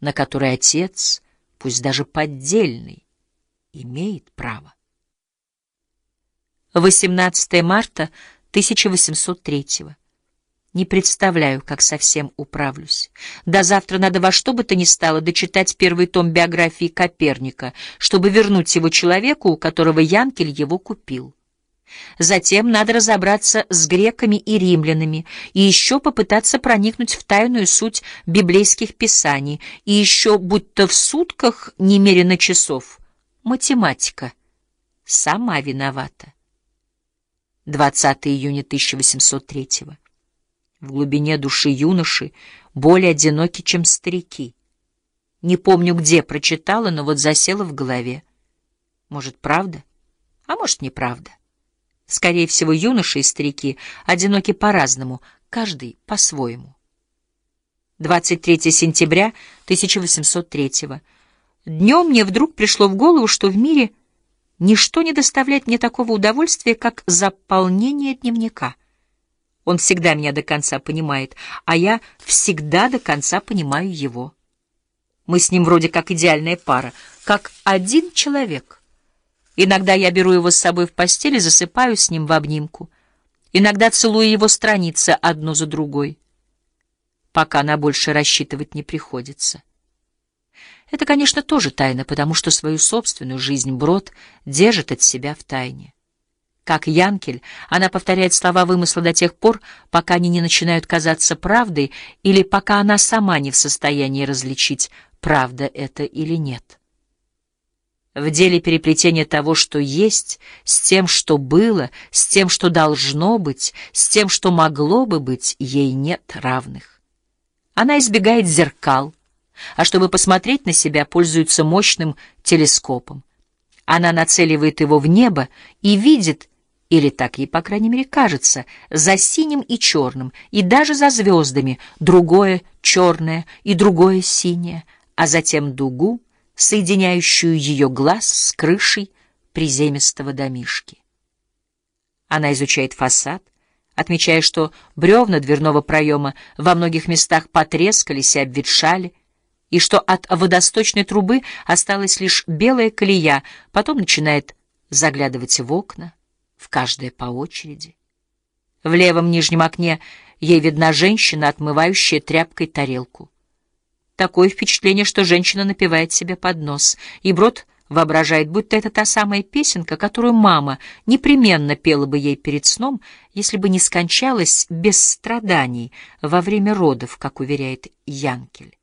на который отец, пусть даже поддельный, имеет право. 18 марта 1803 Не представляю, как совсем управлюсь. До завтра надо во что бы то ни стало дочитать первый том биографии Коперника, чтобы вернуть его человеку, у которого Янкель его купил. Затем надо разобраться с греками и римлянами, и еще попытаться проникнуть в тайную суть библейских писаний, и еще, будто в сутках немерено часов, математика сама виновата. 20 июня 1803 В глубине души юноши более одиноки, чем старики. Не помню, где прочитала, но вот засела в голове. Может, правда? А может, неправда. Скорее всего, юноши и старики одиноки по-разному, каждый по-своему. 23 сентября 1803 Днем мне вдруг пришло в голову, что в мире ничто не доставляет мне такого удовольствия, как заполнение дневника. Он всегда меня до конца понимает, а я всегда до конца понимаю его. Мы с ним вроде как идеальная пара, как один человек. Иногда я беру его с собой в постель и засыпаю с ним в обнимку. Иногда целую его страницы одну за другой. Пока на больше рассчитывать не приходится. Это, конечно, тоже тайна, потому что свою собственную жизнь Брод держит от себя в тайне. Как Янкель, она повторяет слова вымысла до тех пор, пока они не начинают казаться правдой или пока она сама не в состоянии различить, правда это или нет. В деле переплетения того, что есть, с тем, что было, с тем, что должно быть, с тем, что могло бы быть, ей нет равных. Она избегает зеркал, а чтобы посмотреть на себя, пользуется мощным телескопом. Она нацеливает его в небо и видит, или так ей, по крайней мере, кажется, за синим и черным, и даже за звездами, другое черное и другое синее, а затем дугу, соединяющую ее глаз с крышей приземистого домишки. Она изучает фасад, отмечая, что бревна дверного проема во многих местах потрескались и обветшали, и что от водосточной трубы осталась лишь белая колея, потом начинает заглядывать в окна, в каждое по очереди. В левом нижнем окне ей видна женщина, отмывающая тряпкой тарелку. Такое впечатление, что женщина напевает себе под нос, и Брод воображает, будто это та самая песенка, которую мама непременно пела бы ей перед сном, если бы не скончалась без страданий во время родов, как уверяет Янкель.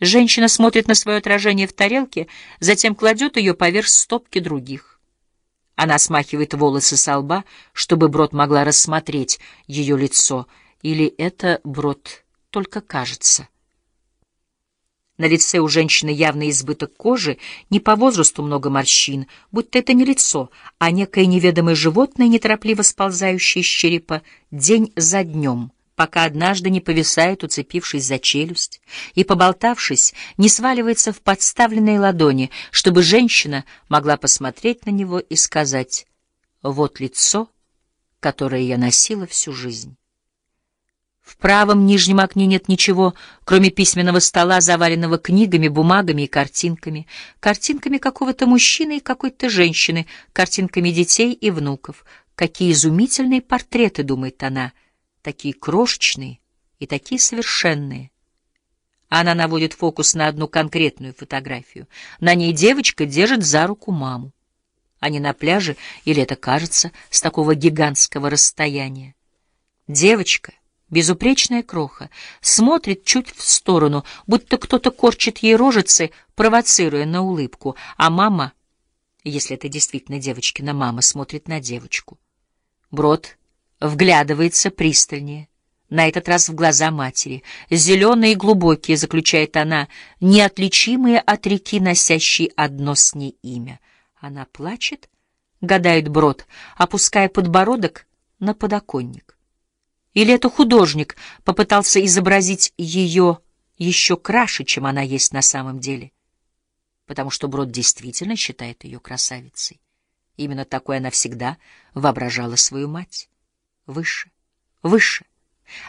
Женщина смотрит на свое отражение в тарелке, затем кладет ее поверх стопки других. Она смахивает волосы со лба, чтобы Брод могла рассмотреть ее лицо, или это Брод только кажется. На лице у женщины явный избыток кожи, не по возрасту много морщин, будто это не лицо, а некое неведомое животное, неторопливо сползающее с черепа день за днем, пока однажды не повисает, уцепившись за челюсть, и, поболтавшись, не сваливается в подставленные ладони, чтобы женщина могла посмотреть на него и сказать «Вот лицо, которое я носила всю жизнь». В правом нижнем окне нет ничего, кроме письменного стола, заваленного книгами, бумагами и картинками. Картинками какого-то мужчины и какой-то женщины, картинками детей и внуков. Какие изумительные портреты, думает она, такие крошечные и такие совершенные. Она наводит фокус на одну конкретную фотографию. На ней девочка держит за руку маму. Они на пляже, или это кажется, с такого гигантского расстояния. Девочка безупречная кроха, смотрит чуть в сторону, будто кто-то корчит ей рожицы, провоцируя на улыбку, а мама, если это действительно девочкина мама, смотрит на девочку. Брод вглядывается пристальнее, на этот раз в глаза матери, зеленые и глубокие, заключает она, неотличимые от реки, носящей одно с ней имя. Она плачет, гадает Брод, опуская подбородок на подоконник. Или это художник попытался изобразить ее еще краше, чем она есть на самом деле? Потому что Брод действительно считает ее красавицей. Именно такой она всегда воображала свою мать. Выше, выше.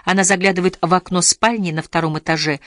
Она заглядывает в окно спальни на втором этаже,